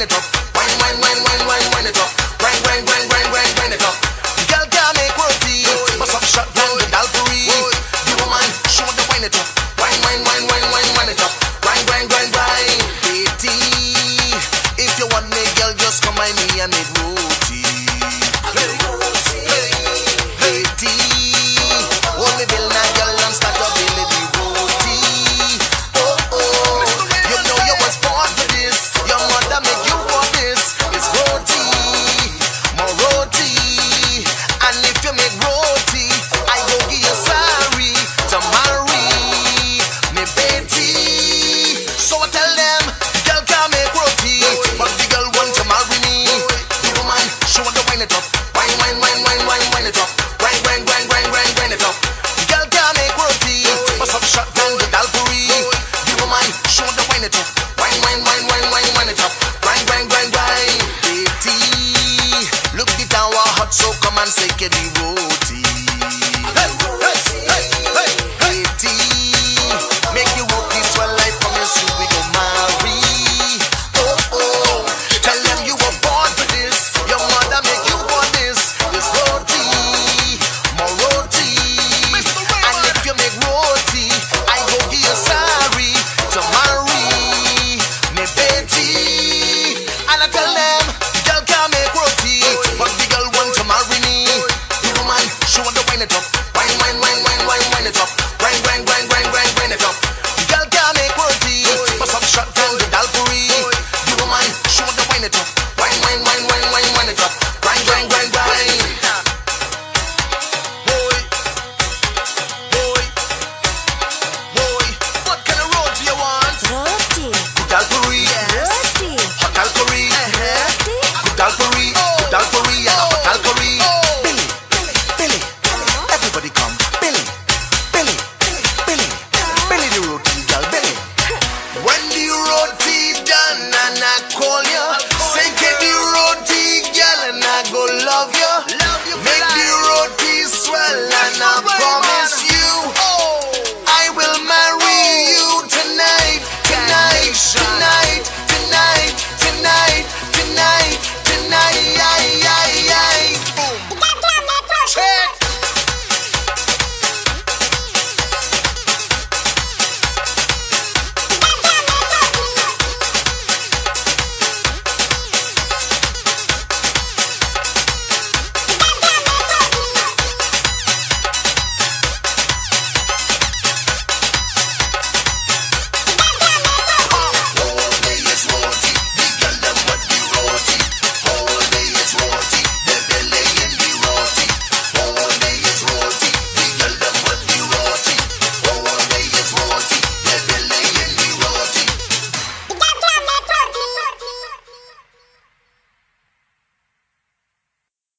le toca. make roti, I go give sorry to marry me baby. So I tell them, girl can make roti, but the girl want to marry me. You mind, show the wine it up. and I tell them, girl can't make but the girl want to marry me. She want to wind it up.